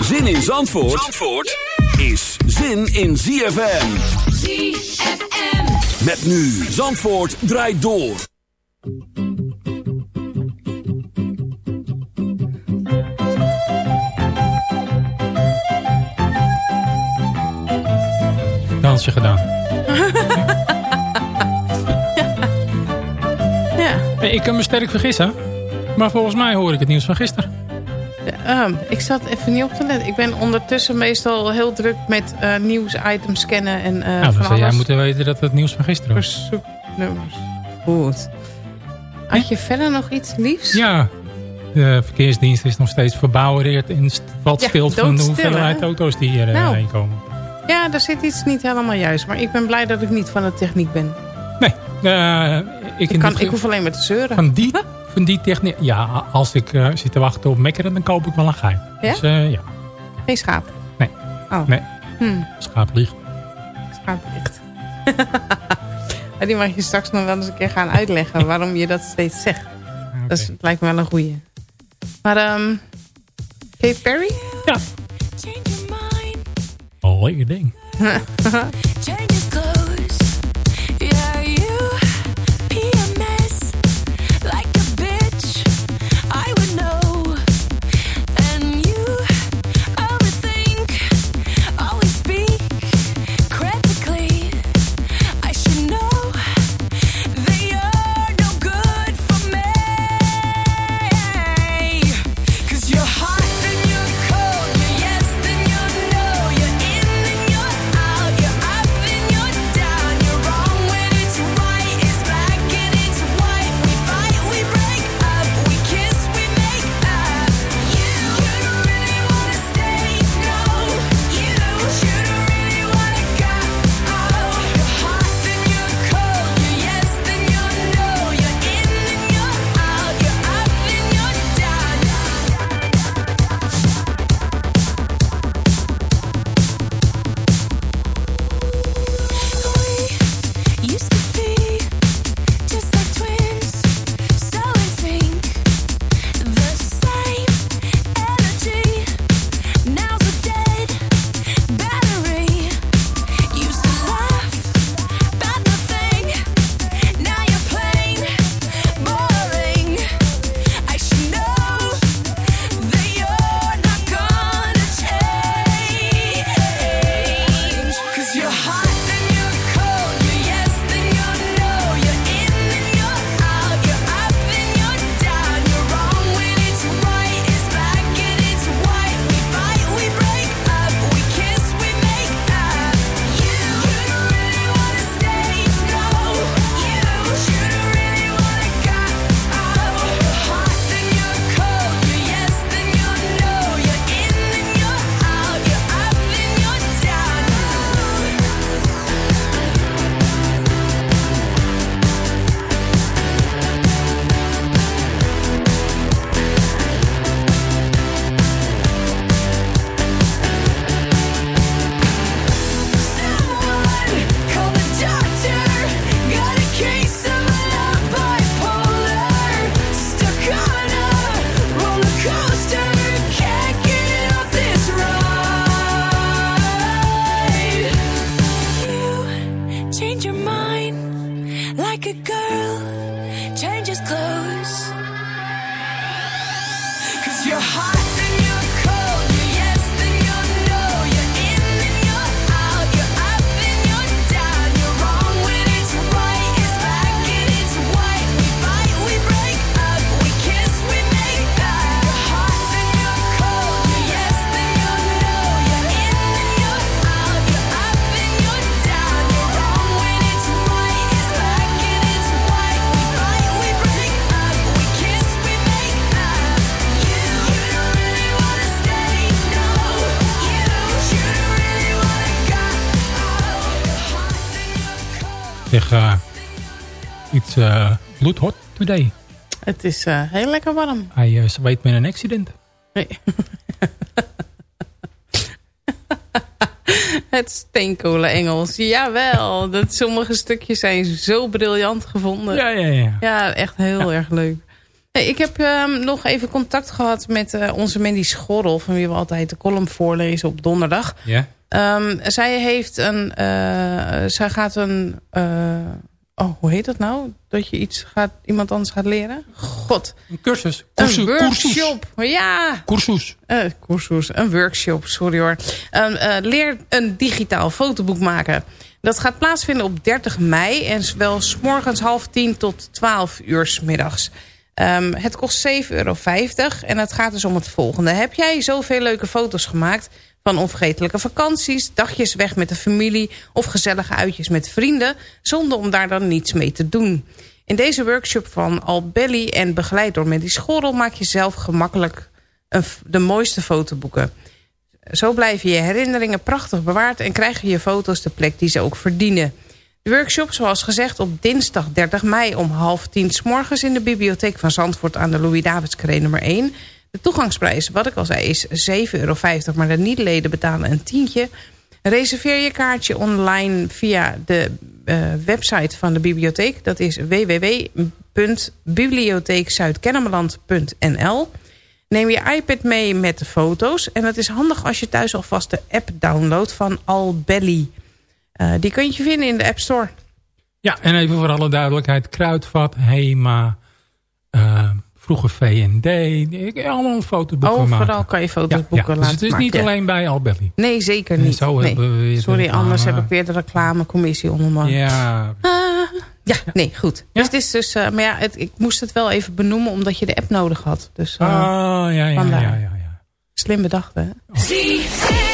Zin in Zandvoort, Zandvoort is zin in ZFM. ZFM. Met nu Zandvoort draait door. Dansje gedaan. Ja. Hey, ik kan me sterk vergissen. Maar volgens mij hoor ik het nieuws van gisteren. Um, ik zat even niet op te letten. Ik ben ondertussen meestal heel druk met uh, nieuwsitems scannen en uh, nou, dan van zou jij moeten weten dat het nieuws van gisteren was. Verzoeknummers. Goed. Had je verder nog iets liefs? Ja, de verkeersdienst is nog steeds verbouwereerd en valt Ja, stil van de hoeveelheid hè? auto's die hier Nou. heen komen. Ja, daar zit iets niet helemaal juist. Maar ik ben blij dat ik niet van de techniek ben. Nee, eh, ik, Ik, in kan, ik hoef alleen maar te zeuren. van die, van die techniek... Ja, als ik eh, zit te wachten op mekkeren, dan koop ik wel een gein. Ja? Dus eh, ja, Geen schaap. Nee. Oh. Nee. Hm, schaap liegt. schaaplicht. Maar die mag je straks nog wel eens een keer gaan uitleggen waarom je dat steeds zegt. Dat is, het lijkt me wel een goeie. Maar, ehm Kate Perry? Ja, Change your mind. oh, lekker ding. bloedhot today. Het is eh, heel lekker warm. Hij uh, zweet met een accident. Nee. Het steenkolen Engels. Jawel, dat sommige stukjes zijn zo briljant gevonden. Ja, ja, ja. Ja, echt heel erg leuk. Hey, ik heb ehm, nog even contact gehad met eh, onze Mandy Schorrel... van wie we altijd de column voorlezen op donderdag. Ja? Ehm, zij heeft een... zij gaat een... oh, hoe heet dat nou? Dat je iets gaat, iemand anders gaat leren? God. Een cursus. Een Cursus. workshop. Ja, Cursus. eh cursus, een workshop, sorry hoor. Een, eh, leer een digitaal fotoboek maken. Dat gaat plaatsvinden op 30 mei en wel s morgens half tien tot 12 uur s middags. Ehm, het kost 7,50 euro en het gaat dus om het volgende. Heb jij zoveel leuke foto's gemaakt van onvergetelijke vakanties... dagjes weg met de familie of gezellige uitjes met vrienden... zonder om daar dan niets mee te doen? In deze workshop van Albelly en begeleid door Mandy Schorrel... maak je zelf gemakkelijk de mooiste fotoboeken. Zo blijven je herinneringen prachtig bewaard... en krijgen je foto's de plek die ze ook verdienen. De workshop, zoals gezegd, op dinsdag 30 mei... om half tien s morgens in de bibliotheek van Zandvoort... aan de Louis-Davids-Carré nummer 1. De toegangsprijs, wat ik al zei, is 7,50 euro... maar de niet-leden betalen een tientje. Reserveer je kaartje online via de eh, website van de bibliotheek. Dat is www.bibliotheekzuidkennemerland.nl Neem je iPad mee met de foto's. En het is handig als je thuis alvast de app downloadt van Albelly. Eh, die kun je vinden in de App Store. Ja, en even voor alle duidelijkheid. Kruidvat, Hema, eh, vroeger V&D. Ik- Allemaal fotoboeken maken. Overal kan je fotoboeken ja. Dus laten het is niet alleen bij Albelly. Nee, zeker niet. zo Nee. hebben we weer de Sorry, anders heb ik weer de reclamecommissie onder me. Ja, Ah, ja, nee, goed. Ja? Dus het is dus, eh, maar ja, het, ik moest het wel even benoemen omdat je de app nodig had. Dus eh, ah, ja, ja, ja, vandaar. ja, ja. slim bedacht, hè? ZFM.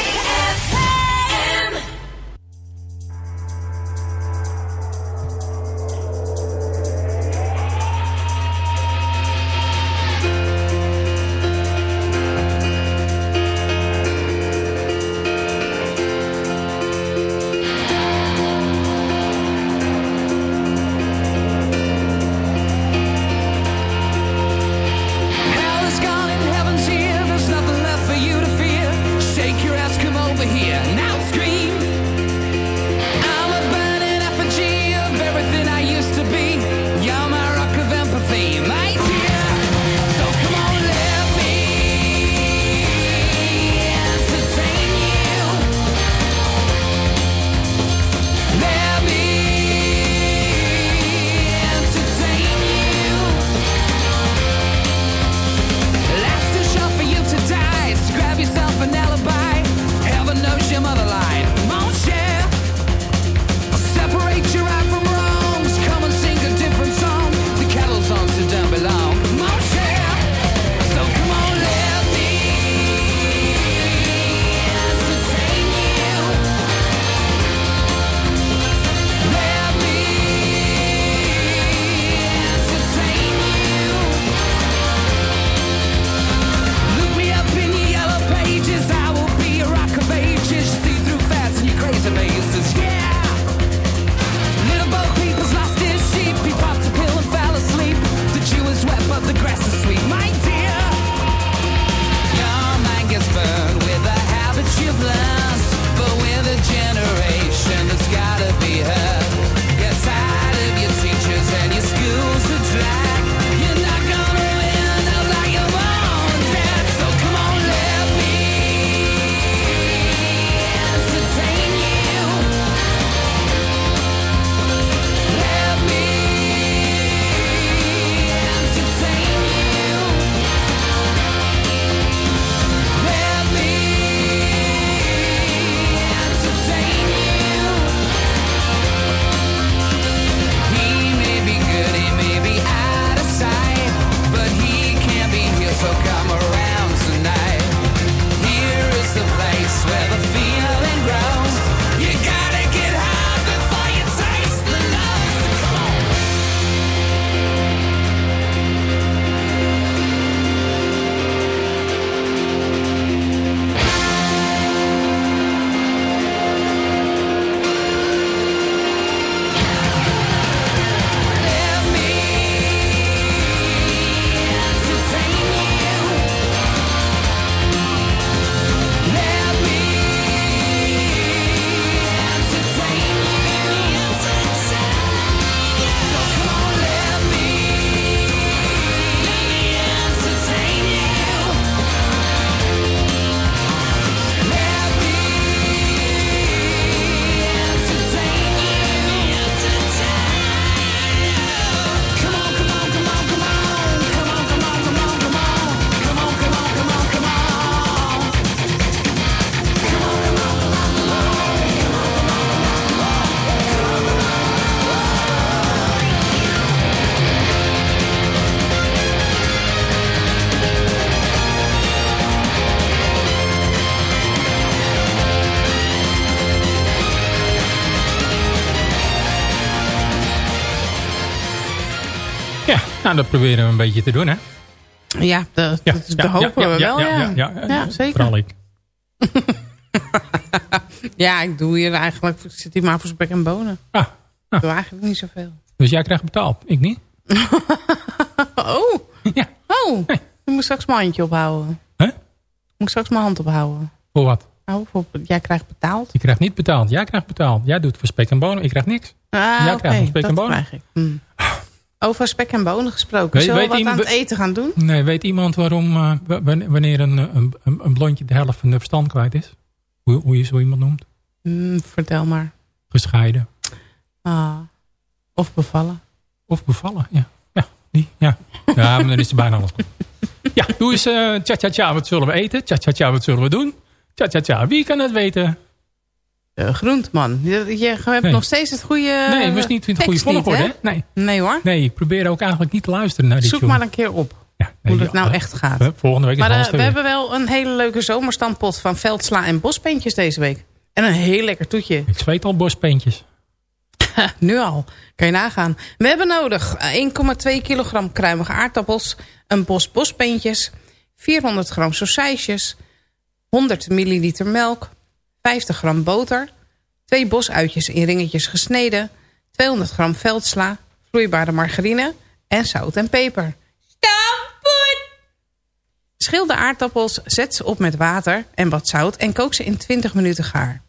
Nou, dat proberen we een beetje te doen, hè? Ja, dat, Ja, dat, ja, dat hopen ja, we wel, ja. ja, ja, ja. Ja, zeker. Vooral ik. Ja, ik doe hier eigenlijk, ik zit hier maar voor spek en bonen. Ah, Ik doe eigenlijk niet zoveel. dus jij krijgt betaald, ik niet? Oh, ja. oh. Ik moet straks mijn handje ophouden. Hè? Ik moet straks mijn hand ophouden. Voor wat? Oh, voor, jij krijgt betaald. Je krijgt niet betaald. Jij krijgt betaald. Jij doet voor spek en bonen. Ik krijg niks. Ah, Jij oké, krijgt nog spek en dat bonen. krijg ik. Hm. Over spek en bonen gesproken. Zullen we wat aan het eten gaan doen? Nee, weet iemand waarom, eh, wa- wa- wanneer een, een, een, een blondje de helft van de verstand kwijt is? Hoe, hoe je zo iemand noemt? Hm, vertel maar. Gescheiden. Ah. Of bevallen. Of bevallen, ja. Ja, die, ja. Ja, maar dan is er bijna alles goed. Ja, doe eens eh tja tja tja, wat zullen we eten? Tja tja tja, wat zullen we doen? Tja tja tja, wie kan het weten? De groentman. Je, je hebt Nee. nog steeds het goede Nee, het was niet in het goede niet, volgorde, hè? hè? Nee, Nee hoor. nee, ik probeer ook eigenlijk niet te luisteren naar die Zoek tune. maar een keer op Ja, nee, hoe het nou echt gaat. eh, Volgende week is Maar eh, we hebben wel een hele leuke zomerstampot van veldsla en bospeentjes deze week. En een heel lekker toetje. Ik zweet al bospeentjes. Nu al. Kan je nagaan. We hebben nodig eh, 1,2 kilogram kruimige aardappels, een bos bospeentjes, 400 gram sausijsjes, 100 milliliter melk, 50 gram boter, twee bosuitjes in ringetjes gesneden, 200 gram veldsla, vloeibare margarine en zout en peper. Stampot! Schil de aardappels, zet ze op met water en wat zout en kook ze in 20 minuten gaar.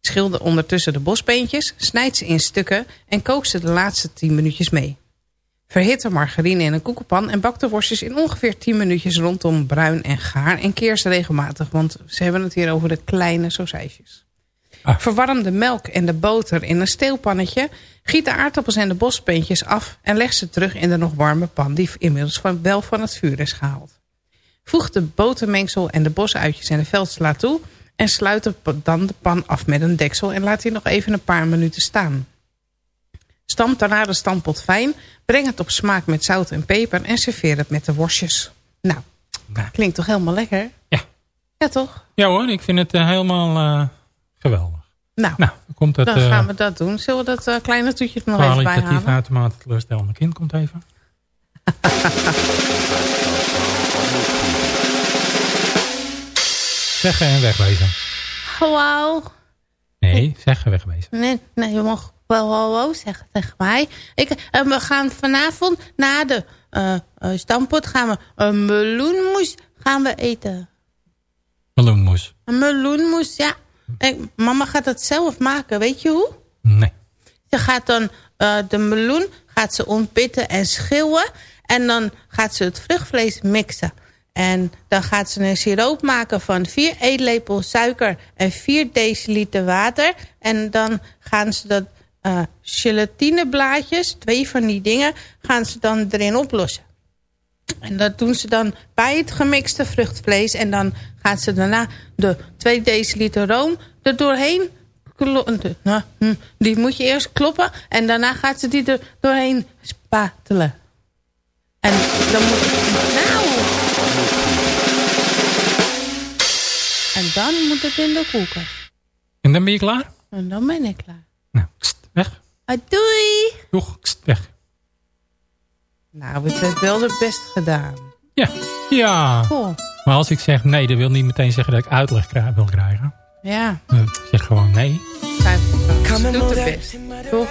Schilder ondertussen de bosbeentjes, snijd ze in stukken en kook ze de laatste 10 minuutjes mee. Verhit de margarine in een koekenpan en bak de worstjes in ongeveer 10 minuutjes rondom bruin en gaar en keer ze regelmatig, want ze hebben het hier over de kleine sausijsjes. Ah. Verwarm de melk en de boter in een steelpannetje, giet de aardappels en de bosbeentjes af en leg ze terug in de nog warme pan die inmiddels van, wel van het vuur is gehaald. Voeg de botermengsel en de bosuitjes en de veldsla toe... en sluit dan de pan af met een deksel... en laat die nog even een paar minuten staan. Stamp daarna de stampot fijn... breng het op smaak met zout en peper... en serveer het met de worstjes. Nou, klinkt toch helemaal lekker? Ja. Ja, toch? Ja hoor, ik vind het eh, helemaal eh, geweldig. Nou, Nou, dan komt dan eh, gaan we dat doen. Zullen we dat eh, kleine toetje er nog even bij kwalitatief halen? uitermate teleurstellende kind komt even. Zeggen en wegwezen. Hallo. Nee, zeggen wegwezen. Nee, nee, je mag wel hallo zeggen tegen mij. Ik, eh, we gaan vanavond na de eh eh, stampot gaan we een meloenmoes gaan we eten. Meloenmoes. Een meloenmoes, ja. Ik, mama gaat het zelf maken, weet je hoe? Nee. Ze gaat dan de meloen gaat ze ontpitten en schillen. En dan gaat ze het vruchtvlees mixen. En dan gaat ze een siroop maken van 4 eetlepels suiker en 4 deciliter water. En dan gaan ze dat eh gelatineblaadjes, twee van die dingen, gaan ze dan erin oplossen. En dat doen ze dan bij het gemixte vruchtvlees. En dan gaat ze daarna de 2 deciliter room er doorheen. de- nou, hm, Die moet je eerst kloppen. En daarna gaat ze die er doorheen spatelen. En dan moet Nou! En dan moet het in de koelkast. En dan ben je klaar? En dan ben ik klaar. Nou, weg. Ah, doei! Doeg, kst, weg. Nou, we hebben wel het best gedaan. Ja, ja. Maar als ik zeg nee, dat wil niet meteen zeggen dat ik uitleg krijg- wil krijgen. ja. Ik zeg gewoon nee. Ze doet het best. Toch?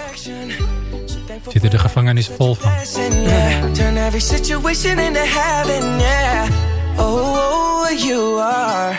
Zitten de gevangenis vol van. yeah. Turn every situation into heaven, yeah. Oh, you are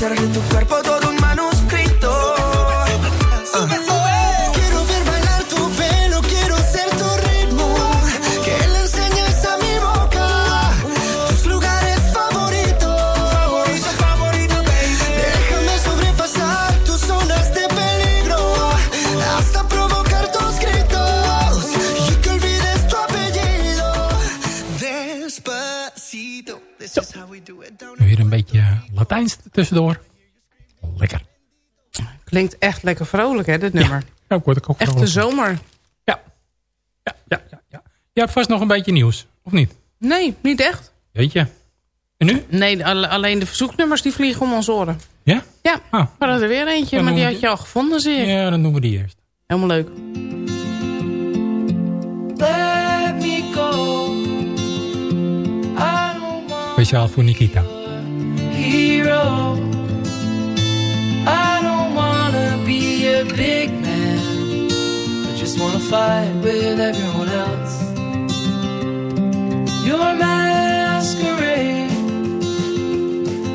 hacer de tu cuerpo todo un manuscrito. Tussendoor. Lekker. Klinkt echt lekker vrolijk, hè, dit nummer. Ja, ik word ik ook Echt de vrolijk. zomer. Ja. Ja, ja, ja, ja. Je hebt vast nog een beetje nieuws, of niet? Nee, niet echt. Weet je? En nu? Nee, alle- alleen de verzoeknummers die vliegen om ons oren. Ja? Ja, Oh. we hadden er weer eentje, Dan maar die had je al gevonden, zie ik. Ja, dan doen we die eerst. Helemaal leuk. Let me go. Speciaal voor Nikita. Hero. I don't wanna be a big man. I just wanna fight with everyone else. Your masquerade.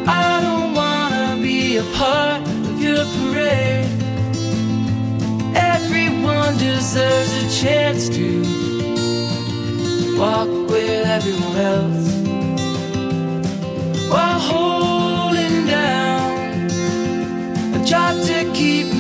I don't wanna be a part of your parade. Everyone deserves a chance to walk with everyone else while holding down. A job to keep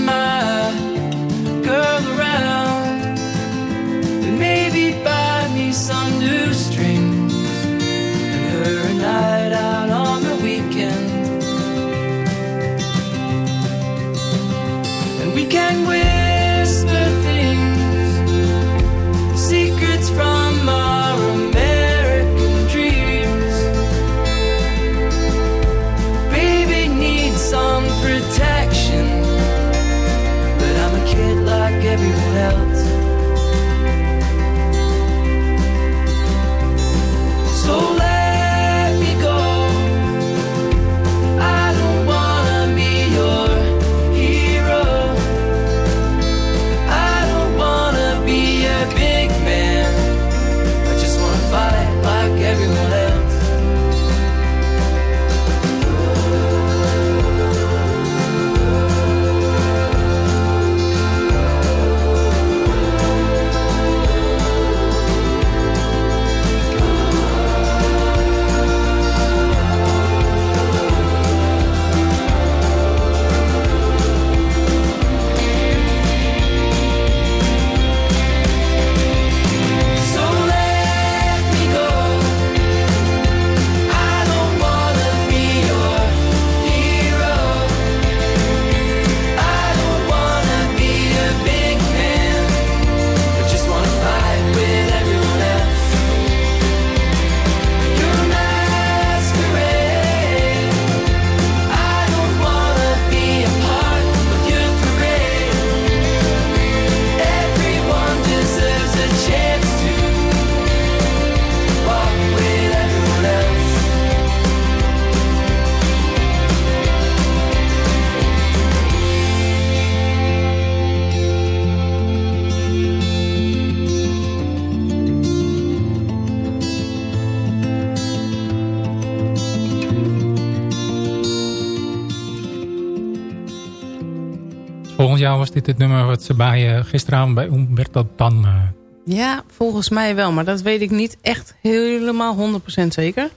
dit het nummer wat ze bij, eh, gisteravond bij Umberto Tan... eh, Ja, volgens mij wel. Maar dat weet ik niet echt helemaal 100% zeker.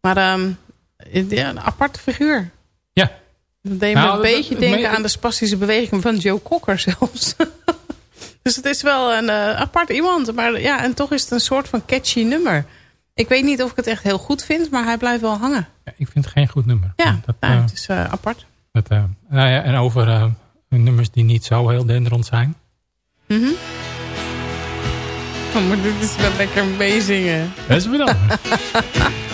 Maar ehm, ja, een aparte figuur. ja, Dat deed me Nou, een dat- beetje dat- denken me- aan de spastische beweging van Joe Cocker zelfs. dus het is wel een eh, apart iemand. Maar ja, en toch is het een soort van catchy nummer. Ik weet niet of ik het echt heel goed vind, maar hij blijft wel hangen. ja, ik vind het geen goed nummer. Ja, Dat, nou, het is apart. dat, nou ja, en over nummers die niet zo heel denderend zijn. Oh, maar dit is wel lekker meezingen. Dat is wel.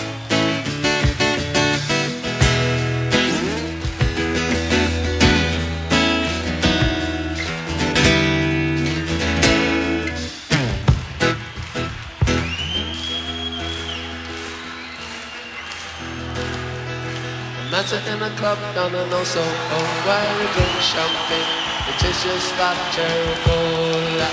In a club down in Osoko oh, Where we drink champagne? It is just like cherry cola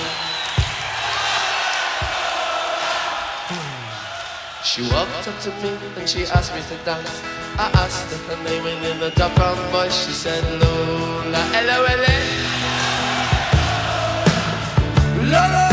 She walked up to me and she asked me to dance. I asked her her name and in a dark brown voice she said L-O-L-A. Lola, Lola,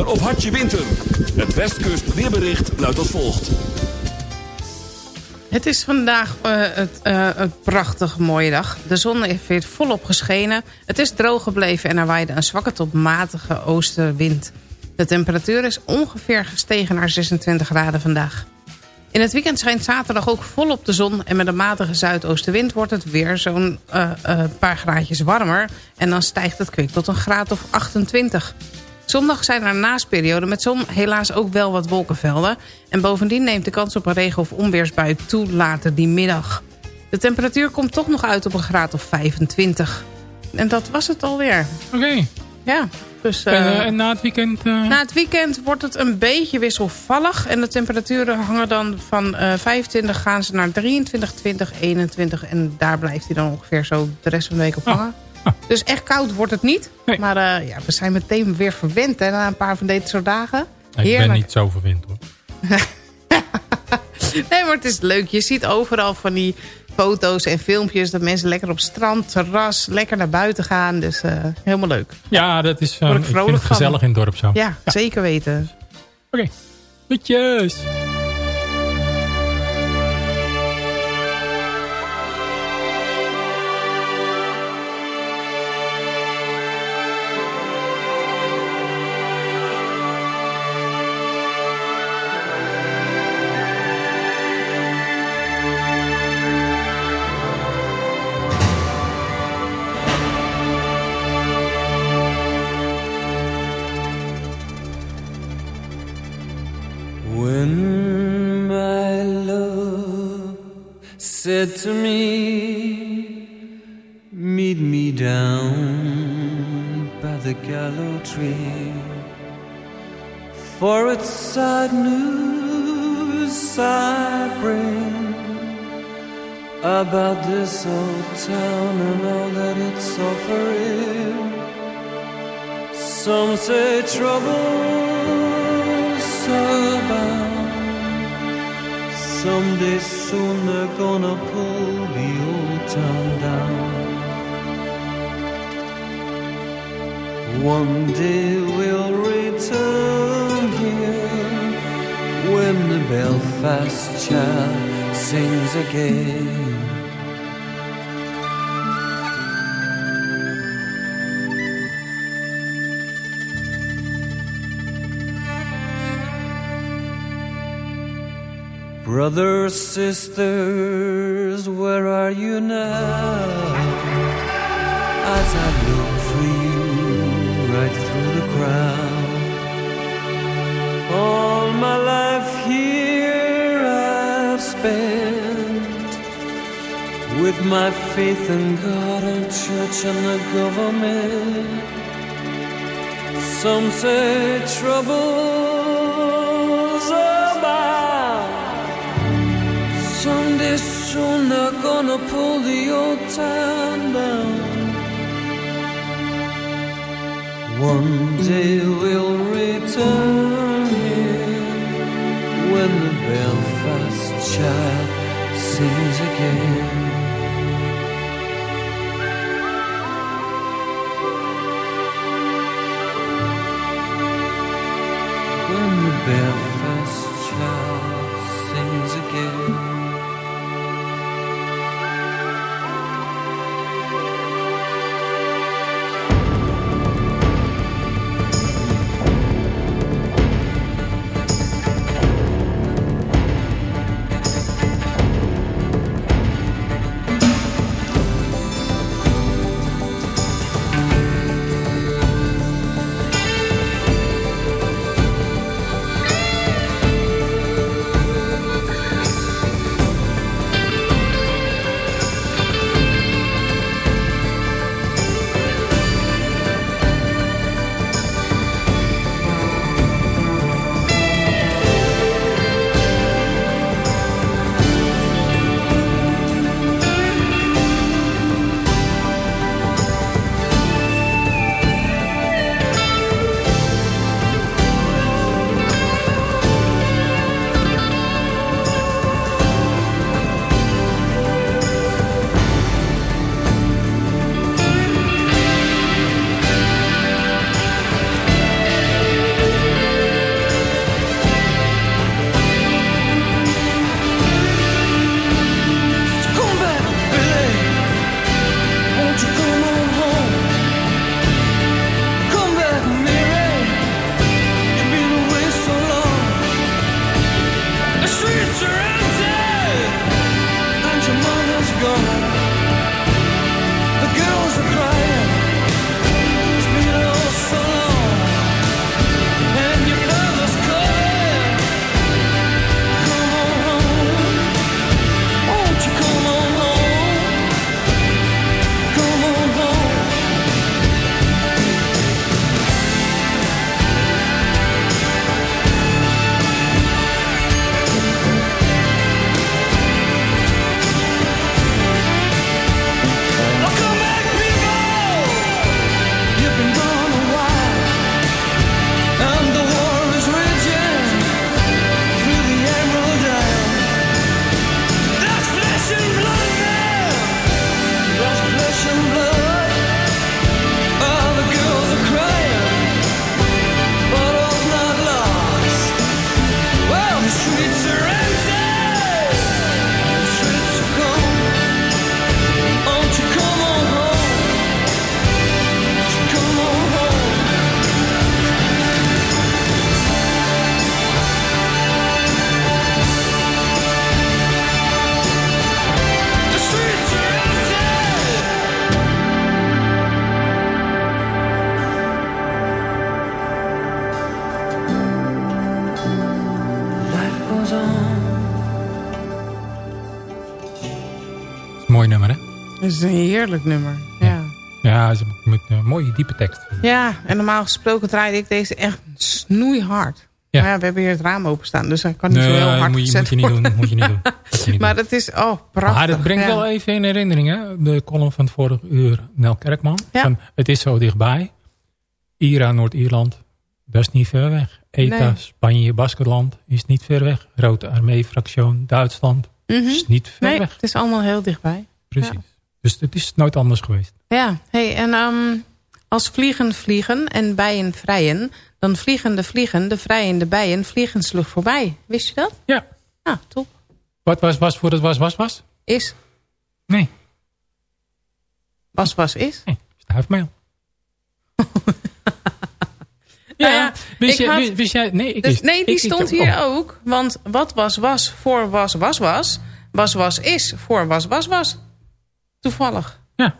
Zomer of hartje winter. Het Westkust weerbericht luidt als volgt. Het is vandaag eh, het, eh, een prachtig mooie dag. De zon heeft weer volop geschenen. Het is droog gebleven en er waaide een zwakke tot matige oostenwind. De temperatuur is ongeveer gestegen naar 26 graden vandaag. In het weekend schijnt zaterdag ook volop de zon... en met een matige zuidoostenwind wordt het weer zo'n eh, paar graadjes warmer... en dan stijgt het kwik tot een graad of 28. Zondag zijn er een naastperiode met zon helaas ook wel wat wolkenvelden. En bovendien neemt de kans op een regen- of onweersbui toe later die middag. De temperatuur komt toch nog uit op een graad of 25. En dat was het alweer. Oké. Ja, dus... En, eh, eh, en na het weekend... eh, na het weekend wordt het een beetje wisselvallig. En de temperaturen hangen dan van eh 25 gaan ze naar 23, 20, 21. En daar blijft hij dan ongeveer zo de rest van de week op Oh. Dus echt koud wordt het niet. Nee. Maar eh, ja, we zijn meteen weer verwend hè, na een paar van deze soort dagen. ik ben niet zo verwend hoor. Nee, maar het is leuk. Je ziet overal van die foto's en filmpjes... dat mensen lekker op strand, terras, lekker naar buiten gaan. Dus eh, helemaal leuk. Ja, dat is, Word ik ik vind vrolijk het van. gezellig in het dorp zo. Ja, zeker weten. Oké. Doetjes. Again. Brothers, sisters, where are you now? As I look with my faith in God and church and the government. Some say troubles abound. Someday soon they're gonna pull the old town down. One day we'll return here when the Belfast child sings again. Nummer, hè? Dat is een heerlijk nummer. Ja. Ja, ze met een mooie diepe tekst. ja, en normaal gesproken draaide ik deze echt snoeihard. Ja. Maar ja, we hebben hier het raam openstaan, dus hij kan niet zo heel hard moet je, moet je niet doen. Moet je niet doen. Moet je niet Maar het is, oh, prachtig. Maar het brengt ja. wel even in herinnering, hè? De column van het vorige uur, Nel Kerkman. Ja. Van, het is zo dichtbij. Ira, Noord-Ierland, dat is niet ver weg. ETA, Nee. Spanje, Baskenland is niet ver weg. Rode Armee-fractie, Duitsland Mhm. is niet ver Nee, weg. het is allemaal heel dichtbij. Precies. Dus het is nooit anders geweest. Ja, hey, en ehm, als vliegen vliegen en bijen vrijen... dan vliegen de vliegen, de vrijende bijen vliegen sloeg voorbij. Wist je dat? Ja. Ah, top. Wat was, was voor het was, was, was? Is. Nee. Was, was, is. Nee, stuifmeel. Ja, wist, ik had- wist, jij... Nee, ik Dus, nee, die ik stond hier oh. ook. Want wat was was voor was was was. Was was is voor was was was. Toevallig. Ja.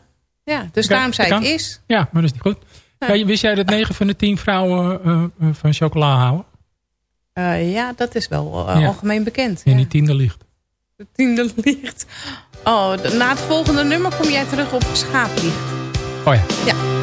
Ja, dus daarom zei ik is. Ja, maar dat is niet goed. Ja, wist jij dat 9 van de 10 vrouwen eh, eh, van chocola houden? Eh, ja, dat is wel eh, Ja. algemeen bekend. En Ja. die tiende ligt. De tiende licht. Oh, na het volgende nummer kom jij terug op schaaplicht. Oh ja. Ja.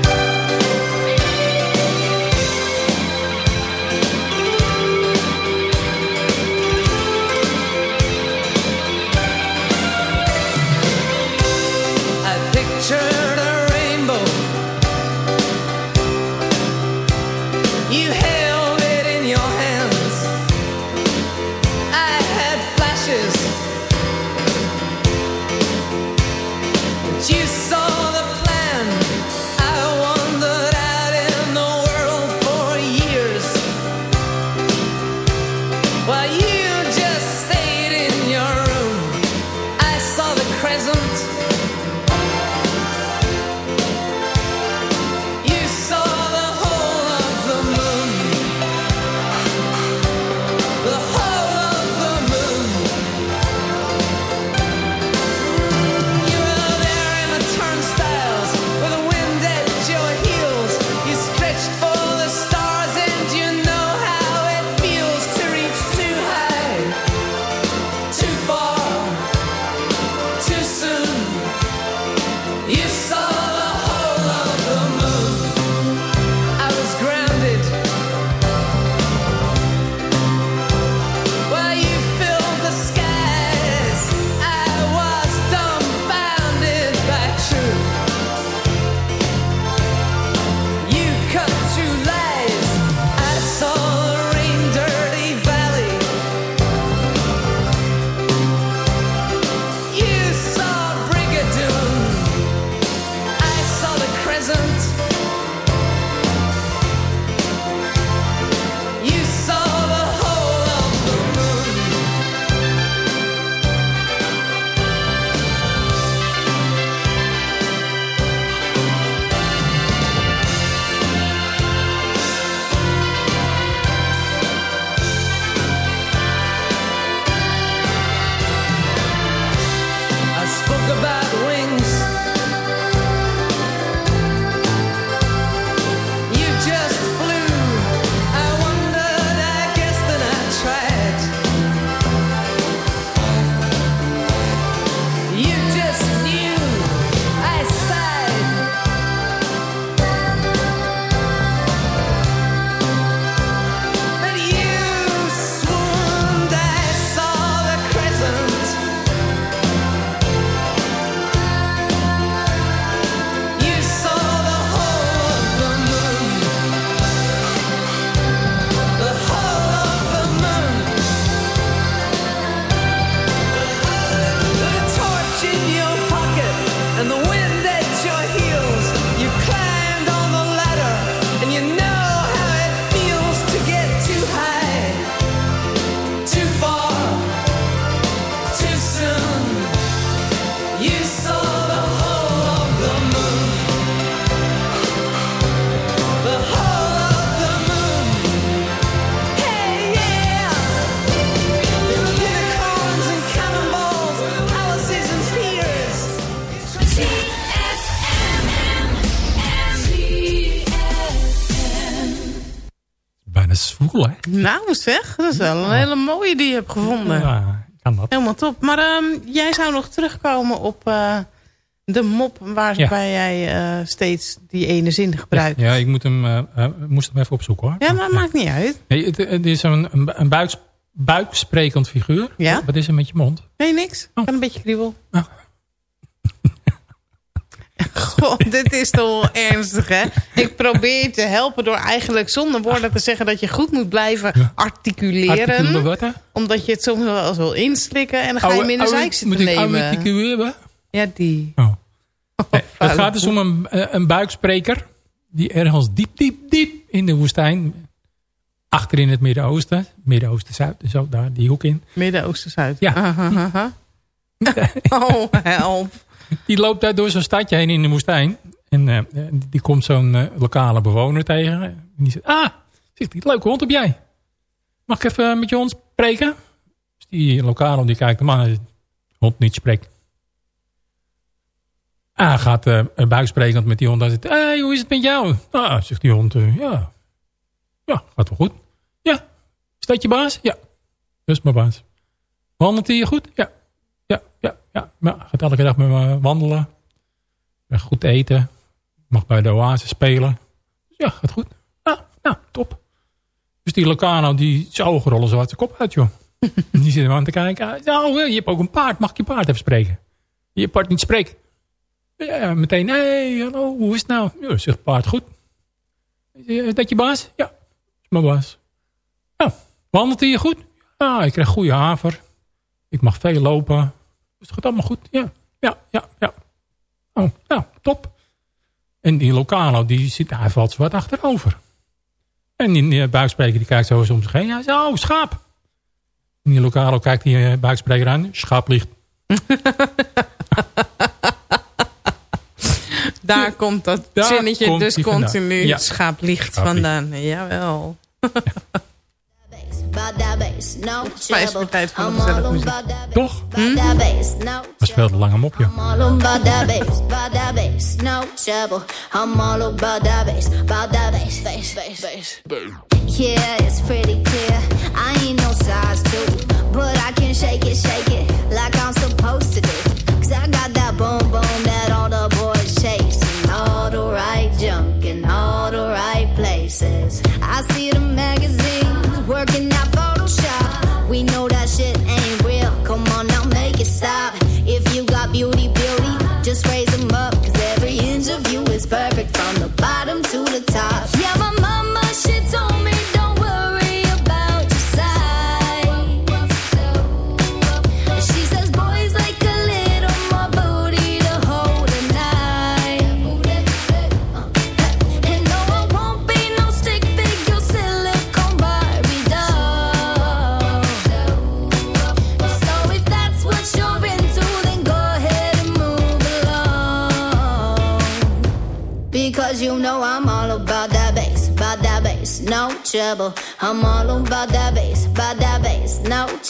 Zeg, dat is wel een hele mooie die je hebt gevonden. Ja, kan dat. Helemaal top. Maar ehm, jij zou nog terugkomen op eh, De mop waarbij jij eh, steeds die ene zin gebruikt. Ja, ik moet hem, eh, moest hem even opzoeken hoor. Ja, dat maakt niet uit. Nee, het, het is een, een, een buiks, buiksprekend figuur. Ja? Wat is er met je mond? Nee, niks. Oh. Kan een beetje kriebel. Ah. Goh, dit is toch wel ernstig, hè? Ik probeer je te helpen door eigenlijk zonder woorden te zeggen... dat je goed moet blijven articuleren. Articuleren wat, hè? Omdat je het soms wel eens wil inslikken... en dan ga je hem in de Oude- zijk zitten Moet ik nemen. articuleren? Ja, die. Oh. Nee, het gaat dus om een, eh, een buikspreker. Die ergens diep, diep, diep in de woestijn. Achter in het Midden-Oosten. Midden-Oosten, Zuid. Zo daar, die hoek in. Midden-Oosten-Zuid. Ja. Aha, aha. oh, help. Die loopt daar door zo'n stadje heen in de woestijn. En eh, die komt zo'n eh, lokale bewoner tegen. En die zegt, ah, zegt die, leuke hond heb jij. Mag ik even met je hond spreken? Dus die lokale die kijkt zegt, hond niet spreekt. Ah, gaat eh een buiksprekend met die hond. Hij zegt, hey, hoe is het met jou? Ah, zegt die hond, eh, ja. Ja, gaat wel goed. Ja. Is dat je baas? Ja. Dat is mijn baas. Wandelt hij je goed? Ja. Ja, ja, ja. ja. Gaat elke dag met me wandelen. Goed eten. Mag bij de oase spelen. Ja, gaat goed. Nou, top. Dus die Locano, die zijn ogen rollen zo uit zijn kop uit, joh. die zit aan te kijken. Nou, je hebt ook een paard. Mag ik je paard even spreken? Je paard niet spreken. Ja, meteen, hey, hallo, hoe is het nou? Ja, zegt paard, goed. Is dat je baas? Ja, is mijn baas. Nou, wandelt hij je goed? Ja, ik krijg goede haver. Ik mag veel lopen. Dus het gaat allemaal goed. Ja, ja, ja, ja. Oh, nou, top. En die Locano, die zit, hij valt wat achterover. En die, buikspreker die kijkt zo eens om zich heen. Hij zegt, oh, schaap. En die Locano kijkt die eh, buikspreker aan. Schaap ligt. Daar komt dat Daar zinnetje komt dus continu. Ja. Schaap licht. vandaan. Jawel. About that bass, no mij is het tijd voor all muziek. about that bass. Toch? About that bass, no Dat is veel te lang een mopje. I'm all about that bass, about that bass, no trouble. I'm all about that bass, about that bass, bass, bass, bass. Yeah, it's pretty clear. I ain't no size two, but I can shake it, shake it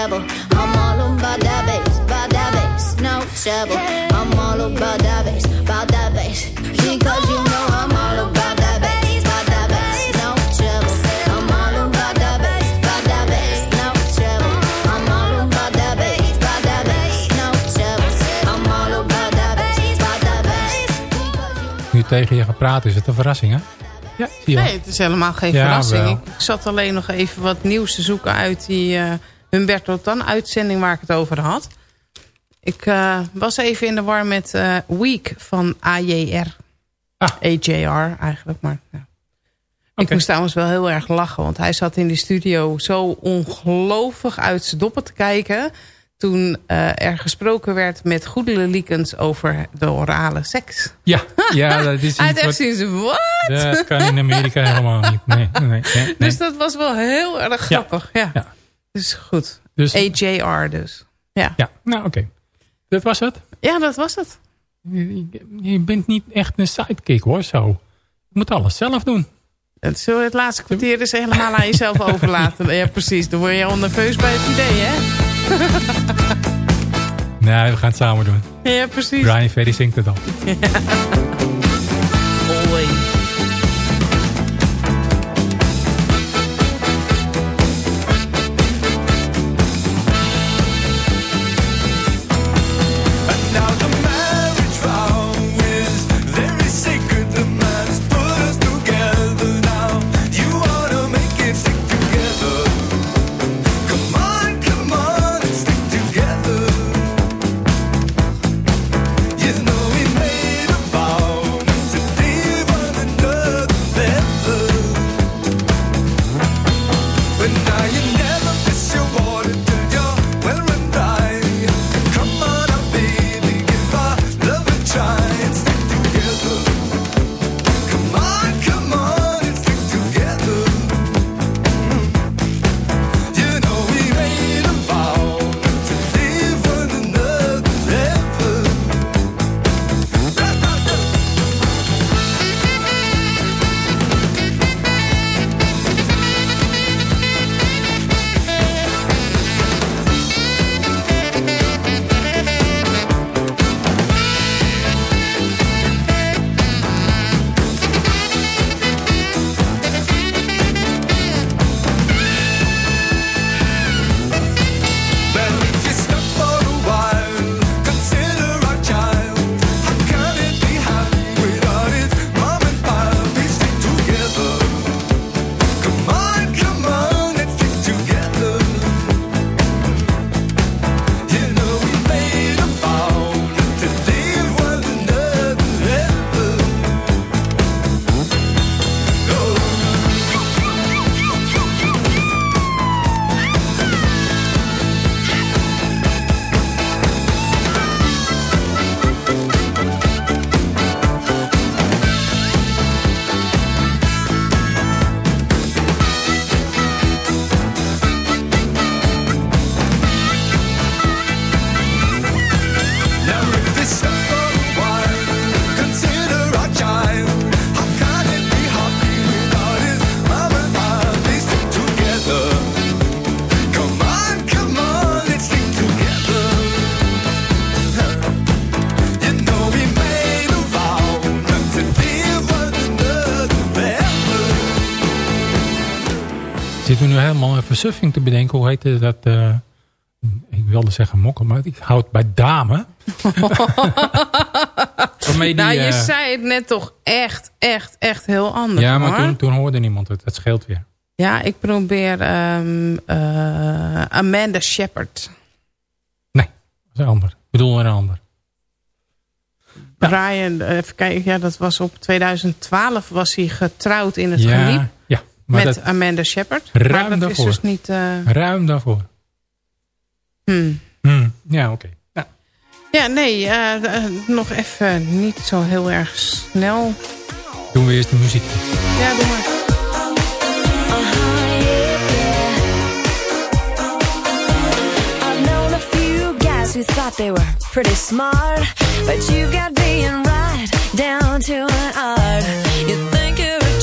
no trouble. I'm all about that bass, about that bass, no trouble. I'm all about that bass, about that bass. Because you know I'm all about that bass, about that bass, no trouble. I'm all about that bass, about that bass, no trouble. I'm all about that bass, about that bass, no trouble. I'm all about that bass, about that bass. Nu tegen je gaat praten is het een verrassing, hè? Ja. Nee, het is helemaal geen Ja, verrassing. wel. Ik zat alleen nog even wat nieuws te zoeken uit die eh Humberto Tan uitzending waar ik het over had. Ik eh, was even in de war met eh Week van AJR. AJR eigenlijk, maar... Ja. Ik moest trouwens wel heel erg lachen, want hij zat in die studio zo ongelooflijk uit zijn doppen te kijken... toen eh, er gesproken werd met goede liekens over de orale seks. Ja, ja dat is Hij wat... Dat kan in Amerika helemaal niet. Nee, nee, nee. nee. Dus dat was wel heel erg grappig. Ja. Ja. Dus goed. Dus- AJR dus. Ja. Ja, nou oké. Dat was het. ja, dat was het. Je, je bent niet echt een sidekick hoor, zo. Je moet alles zelf doen. Het, zullen we het laatste kwartier dus helemaal aan jezelf overlaten? Ja, precies. Dan word je al nerveus bij het idee, hè? Nee, we gaan het samen doen. Ja, precies. Brian Ferry zingt het al. Always. helemaal even suffing te bedenken. Hoe heette dat? eh, ik wilde zeggen mokken, maar ik houd bij dame. Die, nou, je eh, zei het net toch echt, echt, echt heel anders. Ja, maar hoor. toen, toen hoorde niemand het. Dat scheelt weer. Ja, ik probeer ehm, eh, Amanda Shepard. Nee, dat is een ander. Ik bedoel een ander. Brian, even kijken, ja, dat was op 2012 was hij getrouwd in het ja, geniep ja, maar met dat, Amanda Shepard. Ruim maar dat daarvoor. is dus niet... eh, ruim daarvoor. hmm. Hmm, ja, oké. Nou, Ja, nee, eh, eh, nog even niet zo heel erg snel. doen we eerst de muziek. Ja, doe maar. I've known a few guys who thought they were pretty smart, but you got being right down to an art. You think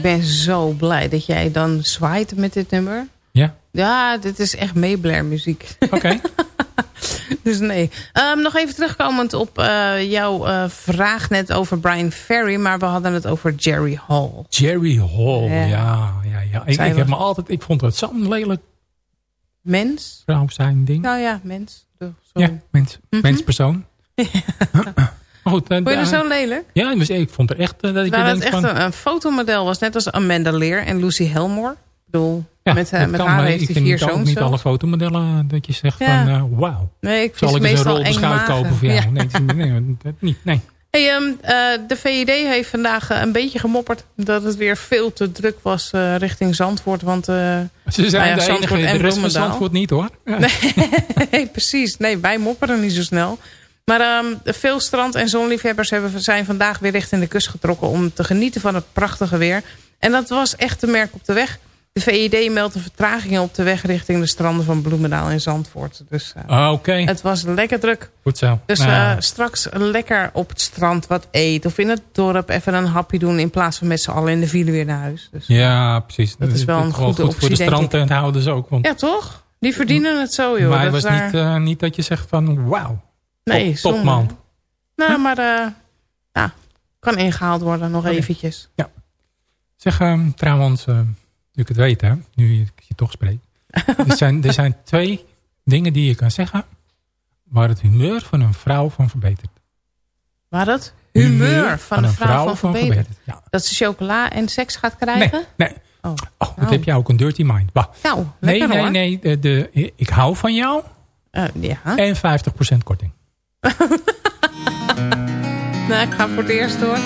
Ik ben zo blij dat jij dan zwaait met dit nummer. Ja, Ja, dit is echt meeblair muziek. oké. dus nee. Ehm, nog even terugkomend op eh, jouw eh, vraag net over Brian Ferry. Maar we hadden het over Jerry Hall. Jerry Hall, Ja. ja, ja, ja. Ik, ik heb me altijd, ik vond het zo'n lelijk Mens? vrouw zijn ding. Nou ja, mens. Ja, mens, menspersoon. maar eh, Vond je daar- zo lelijk? Ja, ik vond er echt eh, dat ik denk het echt van... een, een fotomodel was. Net als Amanda Lear en Lucy Helmore. Ik bedoel, ja, met, eh, dat met haar heeft ik hij vier zoons. niet zo. alle fotomodellen eh, dat je zegt Ja. van... eh, Wauw, Nee, ik zal ik eens een meestal rol beschuit kopen voor jou? Ja. Nee, nee, dat niet. Nee. Hey, ehm, eh, de VED heeft vandaag een beetje gemopperd dat het weer veel te druk was richting Zandvoort. Want eh, Ze zijn Nou ja, de Zandvoort enige, en de rest van Bloemendaal. Zandvoort niet hoor. Ja. nee, precies. Nee, wij mopperen niet zo snel. Maar ehm, veel strand- en zonliefhebbers hebben, zijn vandaag weer richting de kust getrokken... om te genieten van het prachtige weer. En dat was echt te merken op de weg. De VED meldt een vertragingen op de weg richting de stranden van Bloemendaal en Zandvoort. Dus eh, Ah, Oké, het was lekker druk. goed zo. Dus Nou, eh, straks lekker op het strand wat eten. Of in het dorp even een hapje doen. In plaats van met z'n allen in de file weer naar huis. Dus, ja, precies. dat is wel een goede goed voor de optie, strandtenthouders ook. Want ja, toch? Die verdienen het zo, joh. maar Dat het was daar- niet, eh, niet dat je zegt van wauw, nee, top, topman. Nou, maar uh, ja, kan ingehaald worden nog eventjes. Zeg ehm, trouwens, eh, nu ik het weet hè, nu ik je toch spreek. er, zijn, er zijn twee dingen die je kan zeggen waar het humeur van een vrouw van verbetert. Maar het humeur van de vrouw, van, verbeterd. Ja. Dat ze chocola en seks gaat krijgen? Nee, nee. Oh, Oh, wat Nou. heb jij ook een dirty mind. Bah. nou, Nee, nee, hoor. nee. De, de, ik hou van jou Eh, ja. en 50% korting. Nou, ik ga voor het eerst hoor.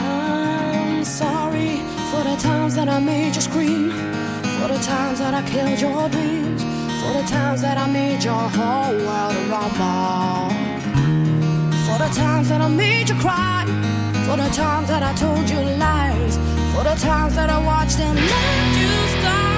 I'm sorry for the times that I made you scream, for the times that I killed your dreams, for the times that I made your whole world a rumble, for the times that I made you cry, for the times that I told you lies, for the times that I watched and let you stumble.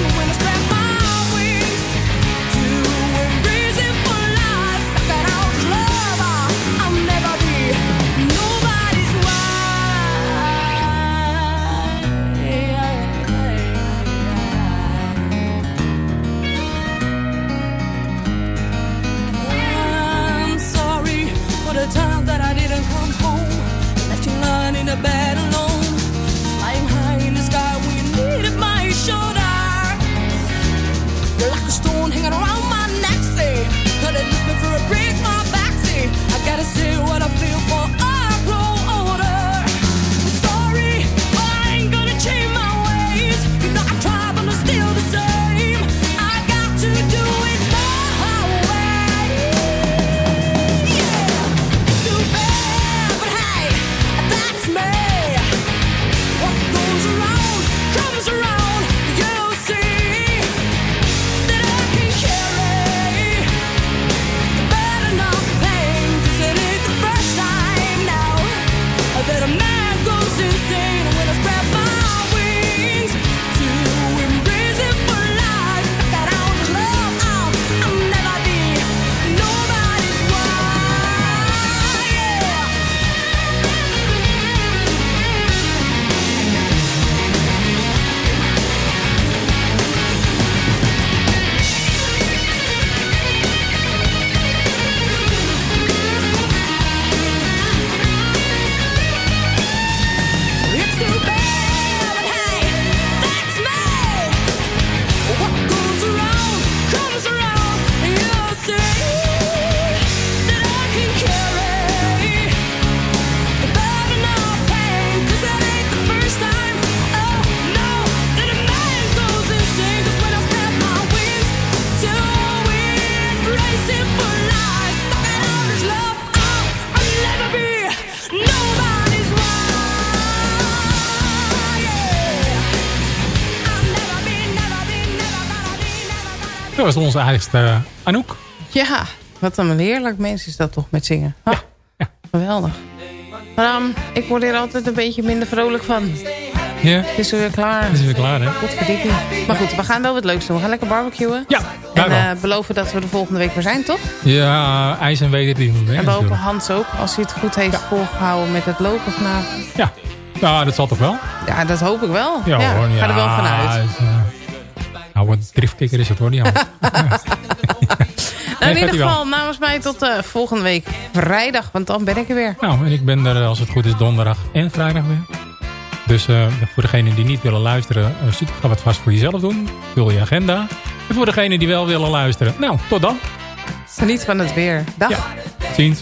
a bed was onze eigenste eh, Anouk. Ja, wat een heerlijk mens is dat toch met zingen. Ah, Geweldig. Maar ik word hier altijd een beetje minder vrolijk van. Ja. Het is weer klaar. Het is weer klaar, hè? Godverdikkie. Maar goed, we gaan wel wat leuks doen. We gaan lekker barbecuen. Ja, En eh, beloven dat we de volgende week weer zijn, toch? Ja, ijs en wederdienst. hè, en we hopen. Hans ook, als hij het goed heeft volgehouden met het lopen vanavond. Ja. ja, dat zal toch wel? Ja, dat hoop ik wel. Ja, hoor, ga er wel vanuit. Wat driftkikker is het hoor, die. Nou, in ieder geval namens mij tot eh, volgende week vrijdag, want dan ben ik er weer. Nou, en ik ben er als het goed is donderdag en vrijdag weer. Dus eh, voor degenen die niet willen luisteren, uh, ga wat vast voor jezelf doen. Vul je agenda. En voor degenen die wel willen luisteren, nou, tot dan. Geniet van het weer. Dag. Ziens.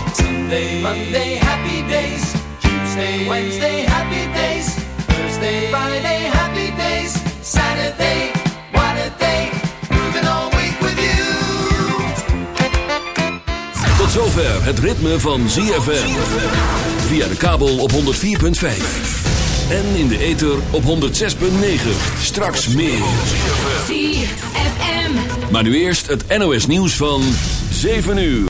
Sunday, Monday, happy days. Tuesday, Wednesday, happy days. Thursday, Friday, happy days. Saturday, what a day. Moving all week with you. Tot zover het ritme van ZFM. Via de kabel op 104.5. En in de ether op 106.9. Straks meer. ZFM. Maar nu eerst het NOS nieuws van 7 uur.